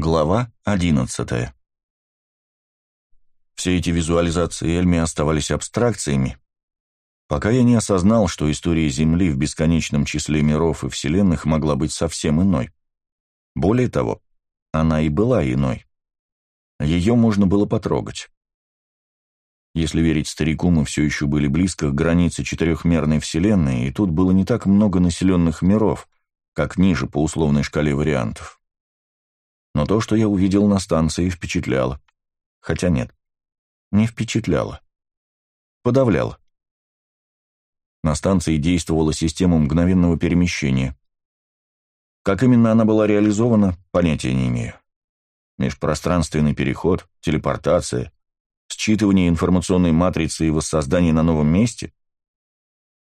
Глава 11 Все эти визуализации Эльми оставались абстракциями, пока я не осознал, что история Земли в бесконечном числе миров и вселенных могла быть совсем иной. Более того, она и была иной. Ее можно было потрогать. Если верить старику, мы все еще были близко к границе четырехмерной вселенной, и тут было не так много населенных миров, как ниже по условной шкале вариантов. Но то, что я увидел на станции, впечатляло. Хотя нет, не впечатляло. Подавляло. На станции действовала система мгновенного перемещения. Как именно она была реализована, понятия не имею. Межпространственный переход, телепортация, считывание информационной матрицы и воссоздание на новом месте?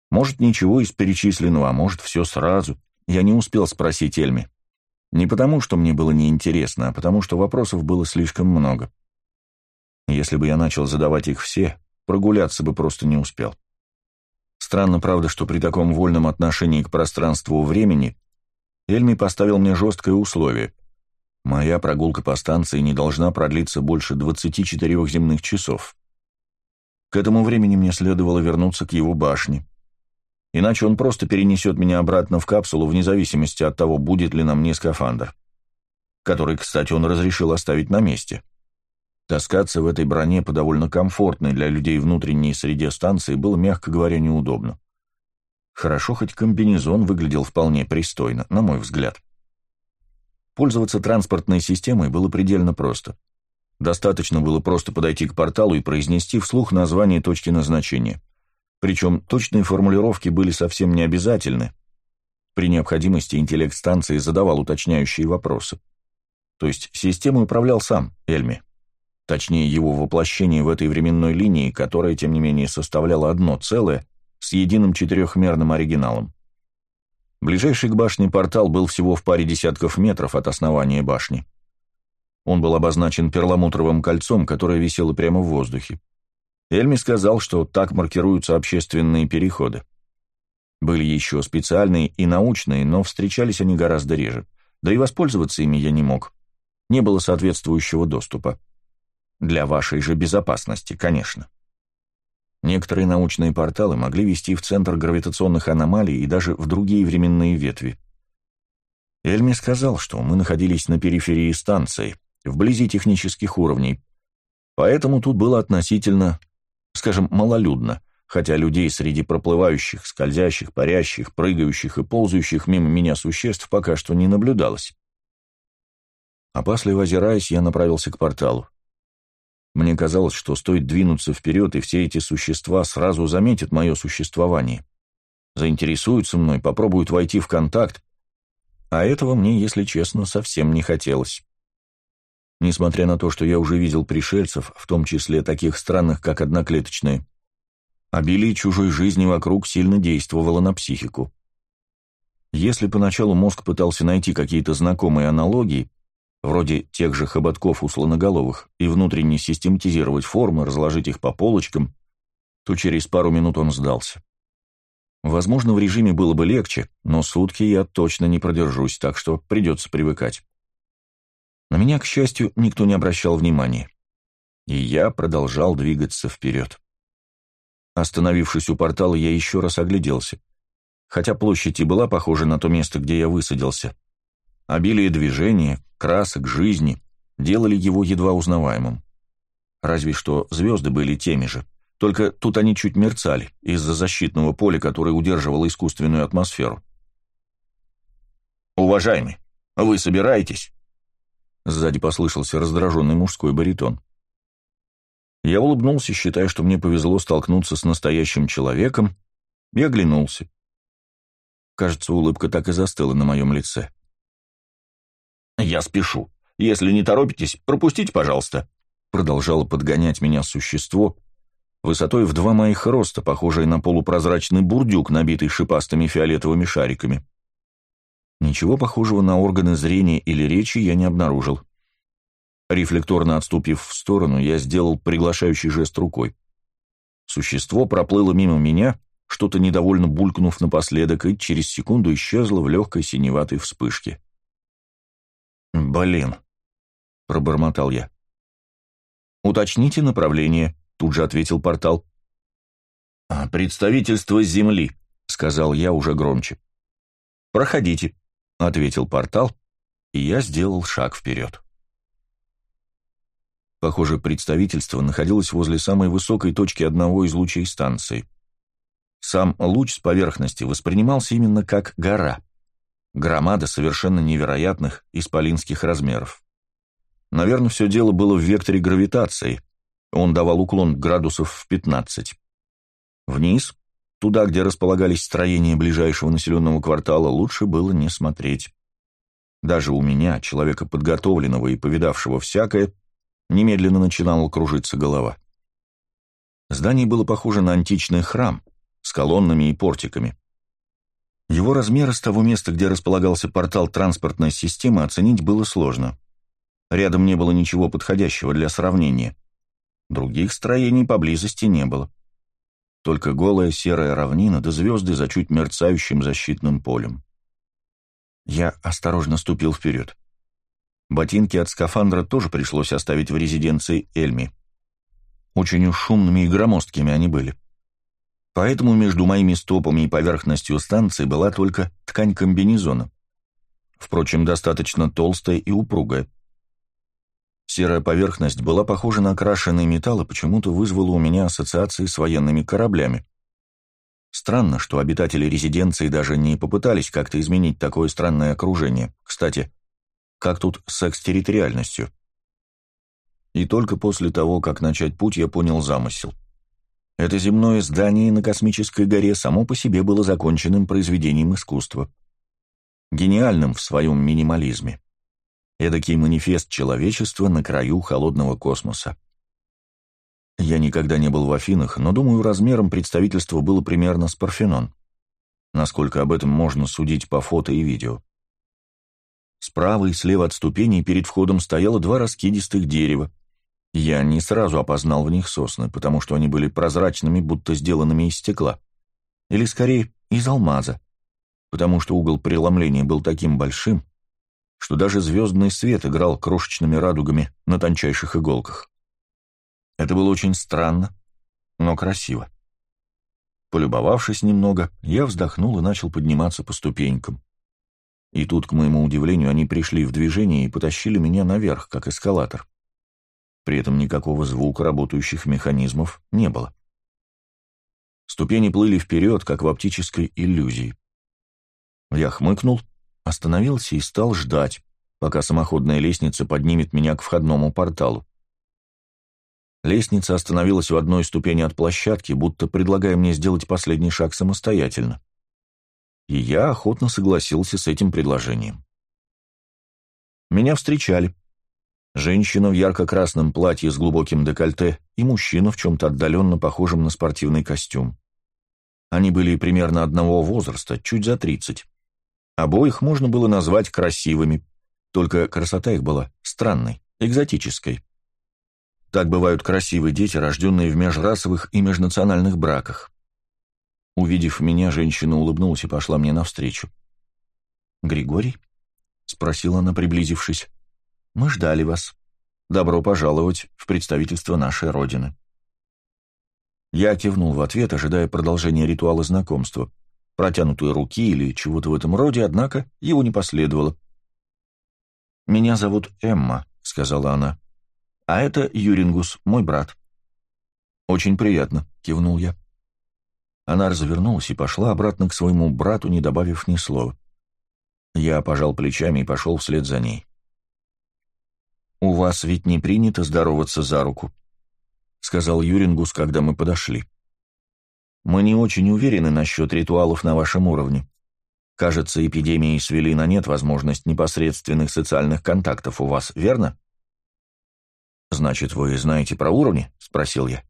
Может, ничего из перечисленного, а может, все сразу. Я не успел спросить Эльми. Не потому, что мне было неинтересно, а потому, что вопросов было слишком много. Если бы я начал задавать их все, прогуляться бы просто не успел. Странно, правда, что при таком вольном отношении к пространству времени Эльми поставил мне жесткое условие. Моя прогулка по станции не должна продлиться больше 24 земных часов. К этому времени мне следовало вернуться к его башне. Иначе он просто перенесет меня обратно в капсулу вне зависимости от того, будет ли на мне скафандр. Который, кстати, он разрешил оставить на месте. Таскаться в этой броне по довольно комфортной для людей внутренней среде станции было, мягко говоря, неудобно. Хорошо, хоть комбинезон выглядел вполне пристойно, на мой взгляд. Пользоваться транспортной системой было предельно просто. Достаточно было просто подойти к порталу и произнести вслух название точки назначения. Причем точные формулировки были совсем не обязательны. При необходимости интеллект станции задавал уточняющие вопросы. То есть системой управлял сам Эльми. Точнее, его воплощение в этой временной линии, которая, тем не менее, составляла одно целое с единым четырехмерным оригиналом. Ближайший к башне портал был всего в паре десятков метров от основания башни. Он был обозначен перламутровым кольцом, которое висело прямо в воздухе. Эльми сказал, что так маркируются общественные переходы. Были еще специальные и научные, но встречались они гораздо реже. Да и воспользоваться ими я не мог. Не было соответствующего доступа. Для вашей же безопасности, конечно. Некоторые научные порталы могли вести в центр гравитационных аномалий и даже в другие временные ветви. Эльми сказал, что мы находились на периферии станции, вблизи технических уровней, поэтому тут было относительно скажем, малолюдно, хотя людей среди проплывающих, скользящих, парящих, прыгающих и ползающих мимо меня существ пока что не наблюдалось. Опасливо озираясь, я направился к порталу. Мне казалось, что стоит двинуться вперед, и все эти существа сразу заметят мое существование. Заинтересуются мной, попробуют войти в контакт, а этого мне, если честно, совсем не хотелось. Несмотря на то, что я уже видел пришельцев, в том числе таких странных, как одноклеточные, обилие чужой жизни вокруг сильно действовало на психику. Если поначалу мозг пытался найти какие-то знакомые аналогии, вроде тех же хоботков у слоноголовых, и внутренне систематизировать формы, разложить их по полочкам, то через пару минут он сдался. Возможно, в режиме было бы легче, но сутки я точно не продержусь, так что придется привыкать. На меня, к счастью, никто не обращал внимания. И я продолжал двигаться вперед. Остановившись у портала, я еще раз огляделся. Хотя площадь и была похожа на то место, где я высадился. Обилие движения, красок, жизни делали его едва узнаваемым. Разве что звезды были теми же, только тут они чуть мерцали из-за защитного поля, которое удерживало искусственную атмосферу. «Уважаемый, вы собираетесь?» Сзади послышался раздраженный мужской баритон. Я улыбнулся, считая, что мне повезло столкнуться с настоящим человеком, и оглянулся. Кажется, улыбка так и застыла на моем лице. «Я спешу. Если не торопитесь, пропустите, пожалуйста», — продолжало подгонять меня существо, высотой в два моих роста, похожее на полупрозрачный бурдюк, набитый шипастыми фиолетовыми шариками. Ничего похожего на органы зрения или речи я не обнаружил. Рефлекторно отступив в сторону, я сделал приглашающий жест рукой. Существо проплыло мимо меня, что-то недовольно булькнув напоследок, и через секунду исчезло в легкой синеватой вспышке. «Блин, — пробормотал я. «Уточните направление», — тут же ответил портал. «А, «Представительство Земли», — сказал я уже громче. «Проходите», — ответил портал, и я сделал шаг вперед. Похоже, представительство находилось возле самой высокой точки одного из лучей станции. Сам луч с поверхности воспринимался именно как гора. Громада совершенно невероятных исполинских размеров. Наверное, все дело было в векторе гравитации. Он давал уклон градусов в 15. Вниз, туда, где располагались строения ближайшего населенного квартала, лучше было не смотреть. Даже у меня, человека подготовленного и повидавшего всякое, немедленно начинала кружиться голова. Здание было похоже на античный храм с колоннами и портиками. Его размеры с того места, где располагался портал транспортной системы, оценить было сложно. Рядом не было ничего подходящего для сравнения. Других строений поблизости не было. Только голая серая равнина да звезды за чуть мерцающим защитным полем. Я осторожно ступил вперед. Ботинки от скафандра тоже пришлось оставить в резиденции Эльми. Очень шумными и громоздкими они были. Поэтому между моими стопами и поверхностью станции была только ткань комбинезона. Впрочем, достаточно толстая и упругая. Серая поверхность была похожа на окрашенный металл и почему-то вызвала у меня ассоциации с военными кораблями. Странно, что обитатели резиденции даже не попытались как-то изменить такое странное окружение. Кстати, как тут с экстерриториальностью? И только после того, как начать путь, я понял замысел. Это земное здание на космической горе само по себе было законченным произведением искусства. Гениальным в своем минимализме. Эдакий манифест человечества на краю холодного космоса. Я никогда не был в Афинах, но, думаю, размером представительства было примерно с Парфенон. Насколько об этом можно судить по фото и видео. Справа и слева от ступеней перед входом стояло два раскидистых дерева. Я не сразу опознал в них сосны, потому что они были прозрачными, будто сделанными из стекла. Или, скорее, из алмаза, потому что угол преломления был таким большим, что даже звездный свет играл крошечными радугами на тончайших иголках. Это было очень странно, но красиво. Полюбовавшись немного, я вздохнул и начал подниматься по ступенькам. И тут, к моему удивлению, они пришли в движение и потащили меня наверх, как эскалатор. При этом никакого звука работающих механизмов не было. Ступени плыли вперед, как в оптической иллюзии. Я хмыкнул остановился и стал ждать, пока самоходная лестница поднимет меня к входному порталу. Лестница остановилась в одной ступени от площадки, будто предлагая мне сделать последний шаг самостоятельно. И я охотно согласился с этим предложением. Меня встречали. Женщина в ярко-красном платье с глубоким декольте и мужчина в чем-то отдаленно похожем на спортивный костюм. Они были примерно одного возраста, чуть за тридцать. Обоих можно было назвать красивыми, только красота их была странной, экзотической. Так бывают красивые дети, рожденные в межрасовых и межнациональных браках. Увидев меня, женщина улыбнулась и пошла мне навстречу. «Григорий?» — спросила она, приблизившись. «Мы ждали вас. Добро пожаловать в представительство нашей Родины». Я кивнул в ответ, ожидая продолжения ритуала знакомства — протянутой руки или чего-то в этом роде, однако его не последовало. «Меня зовут Эмма», — сказала она. «А это Юрингус, мой брат». «Очень приятно», — кивнул я. Она развернулась и пошла обратно к своему брату, не добавив ни слова. Я пожал плечами и пошел вслед за ней. «У вас ведь не принято здороваться за руку», — сказал Юрингус, когда мы подошли. Мы не очень уверены насчет ритуалов на вашем уровне. Кажется, эпидемии свели на нет возможность непосредственных социальных контактов у вас, верно? Значит, вы знаете про уровни? Спросил я.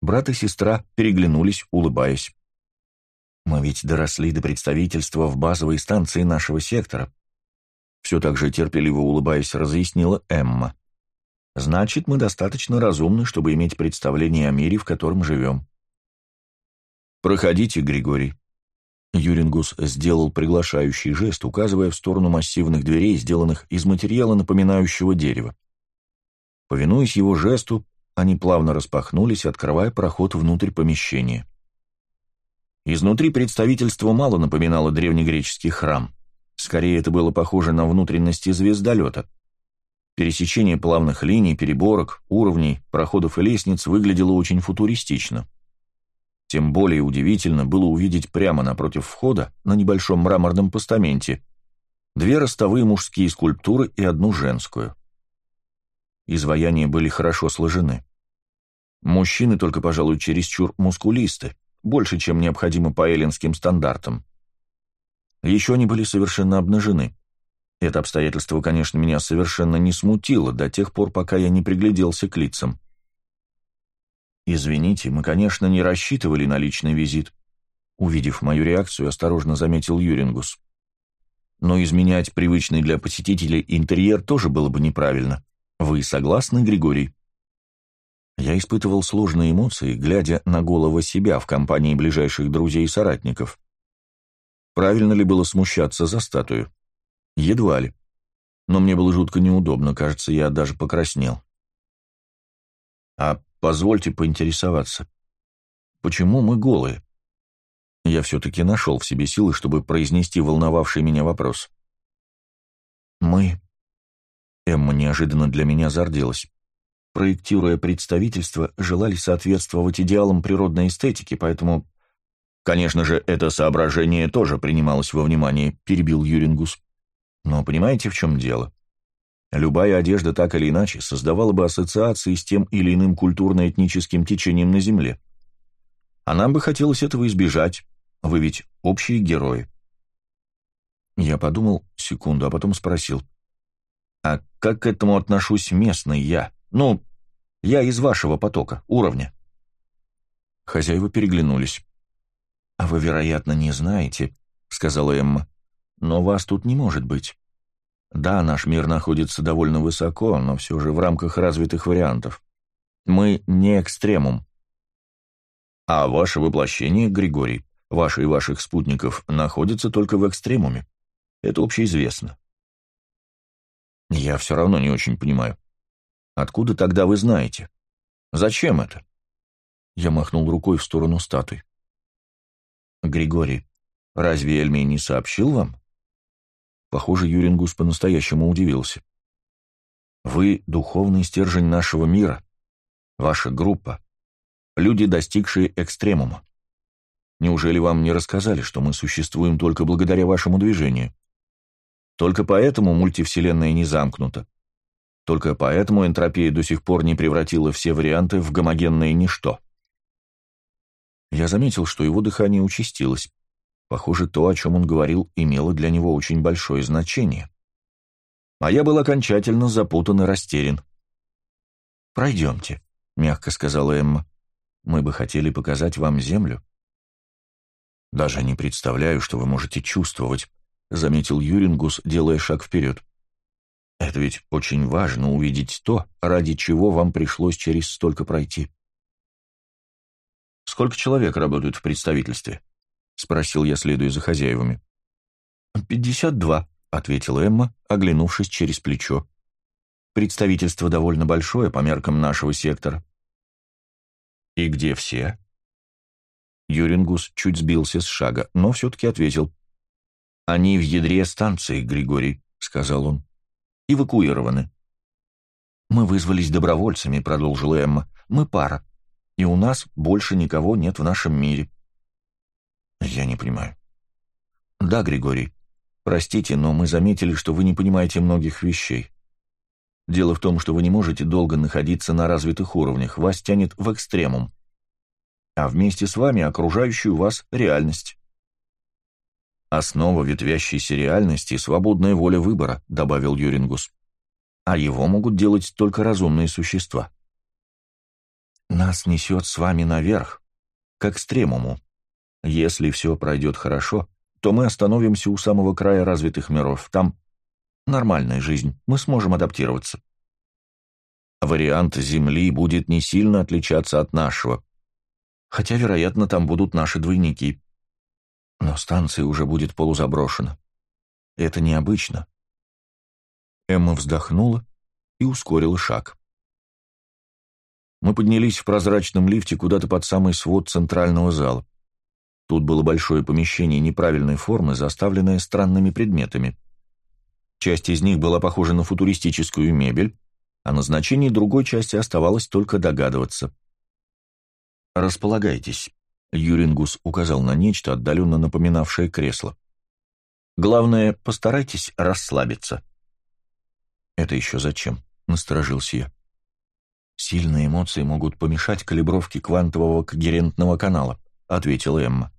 Брат и сестра переглянулись, улыбаясь. Мы ведь доросли до представительства в базовой станции нашего сектора. Все так же терпеливо улыбаясь, разъяснила Эмма. Значит, мы достаточно разумны, чтобы иметь представление о мире, в котором живем. «Проходите, Григорий». Юрингус сделал приглашающий жест, указывая в сторону массивных дверей, сделанных из материала, напоминающего дерево. Повинуясь его жесту, они плавно распахнулись, открывая проход внутрь помещения. Изнутри представительство мало напоминало древнегреческий храм. Скорее, это было похоже на внутренности звездолета. Пересечение плавных линий, переборок, уровней, проходов и лестниц выглядело очень футуристично. Тем более удивительно было увидеть прямо напротив входа, на небольшом мраморном постаменте, две ростовые мужские скульптуры и одну женскую. Изваяния были хорошо сложены. Мужчины только, пожалуй, чересчур мускулисты, больше, чем необходимо по эллинским стандартам. Еще они были совершенно обнажены. Это обстоятельство, конечно, меня совершенно не смутило до тех пор, пока я не пригляделся к лицам. «Извините, мы, конечно, не рассчитывали на личный визит», увидев мою реакцию, осторожно заметил Юрингус. «Но изменять привычный для посетителей интерьер тоже было бы неправильно. Вы согласны, Григорий?» Я испытывал сложные эмоции, глядя на голову себя в компании ближайших друзей и соратников. Правильно ли было смущаться за статую? Едва ли. Но мне было жутко неудобно, кажется, я даже покраснел. А позвольте поинтересоваться, почему мы голые? Я все-таки нашел в себе силы, чтобы произнести волновавший меня вопрос. Мы... Эмма неожиданно для меня зарделась проектируя представительство, желали соответствовать идеалам природной эстетики, поэтому... Конечно же, это соображение тоже принималось во внимание, перебил Юрингус. Но понимаете, в чем дело? Любая одежда так или иначе создавала бы ассоциации с тем или иным культурно-этническим течением на Земле. А нам бы хотелось этого избежать. Вы ведь общие герои. Я подумал секунду, а потом спросил. А как к этому отношусь местный я? Ну, я из вашего потока, уровня». Хозяева переглянулись. «А вы, вероятно, не знаете», — сказала Эмма, — «но вас тут не может быть. Да, наш мир находится довольно высоко, но все же в рамках развитых вариантов. Мы не экстремум». «А ваше воплощение, Григорий, ваши и ваших спутников, находится только в экстремуме. Это общеизвестно». «Я все равно не очень понимаю. Откуда тогда вы знаете? Зачем это? Я махнул рукой в сторону статуи. Григорий, разве Эльмей не сообщил вам? Похоже, Юрингус по-настоящему удивился. Вы — духовный стержень нашего мира. Ваша группа — люди, достигшие экстремума. Неужели вам не рассказали, что мы существуем только благодаря вашему движению? Только поэтому мультивселенная не замкнута. Только поэтому энтропия до сих пор не превратила все варианты в гомогенное ничто. Я заметил, что его дыхание участилось. Похоже, то, о чем он говорил, имело для него очень большое значение. А я был окончательно запутан и растерян. «Пройдемте», — мягко сказала Эмма. «Мы бы хотели показать вам землю». «Даже не представляю, что вы можете чувствовать», — заметил Юрингус, делая шаг вперед. Это ведь очень важно увидеть то, ради чего вам пришлось через столько пройти. «Сколько человек работают в представительстве?» — спросил я, следуя за хозяевами. «Пятьдесят два», — ответила Эмма, оглянувшись через плечо. «Представительство довольно большое по меркам нашего сектора». «И где все?» Юрингус чуть сбился с шага, но все-таки ответил. «Они в ядре станции, Григорий», — сказал он эвакуированы. «Мы вызвались добровольцами», — продолжила Эмма. «Мы пара, и у нас больше никого нет в нашем мире». «Я не понимаю». «Да, Григорий, простите, но мы заметили, что вы не понимаете многих вещей. Дело в том, что вы не можете долго находиться на развитых уровнях, вас тянет в экстремум. А вместе с вами окружающую вас реальность. «Основа ветвящейся реальности — свободная воля выбора», — добавил Юрингус. «А его могут делать только разумные существа». «Нас несет с вами наверх, к экстремуму. Если все пройдет хорошо, то мы остановимся у самого края развитых миров. Там нормальная жизнь, мы сможем адаптироваться». Вариант Земли будет не сильно отличаться от нашего, хотя, вероятно, там будут наши двойники. Но станция уже будет полузаброшена. Это необычно. Эмма вздохнула и ускорила шаг. Мы поднялись в прозрачном лифте куда-то под самый свод центрального зала. Тут было большое помещение неправильной формы, заставленное странными предметами. Часть из них была похожа на футуристическую мебель, о назначении другой части оставалось только догадываться. «Располагайтесь», — Юрингус указал на нечто, отдаленно напоминавшее кресло. «Главное, постарайтесь расслабиться». «Это еще зачем?» — насторожился я. «Сильные эмоции могут помешать калибровке квантового когерентного канала», — ответила Эмма.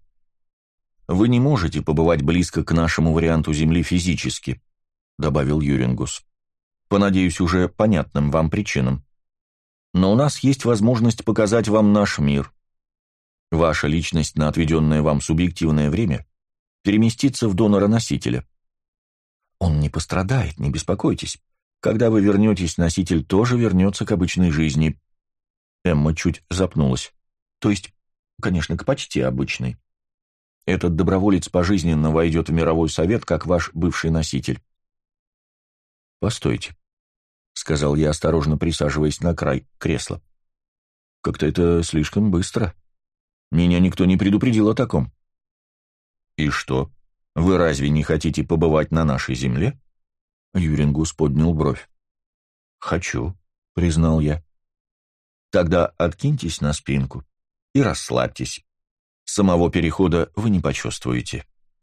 «Вы не можете побывать близко к нашему варианту Земли физически», — добавил Юрингус. «По, надеюсь, уже понятным вам причинам. Но у нас есть возможность показать вам наш мир. Ваша личность на отведенное вам субъективное время переместится в донора-носителя. Он не пострадает, не беспокойтесь. Когда вы вернетесь, носитель тоже вернется к обычной жизни». Эмма чуть запнулась. «То есть, конечно, к почти обычной. Этот доброволец пожизненно войдет в мировой совет, как ваш бывший носитель. «Постойте», — сказал я, осторожно присаживаясь на край кресла. «Как-то это слишком быстро. Меня никто не предупредил о таком». «И что, вы разве не хотите побывать на нашей земле?» Юрингус поднял бровь. «Хочу», — признал я. «Тогда откиньтесь на спинку и расслабьтесь. Самого перехода вы не почувствуете.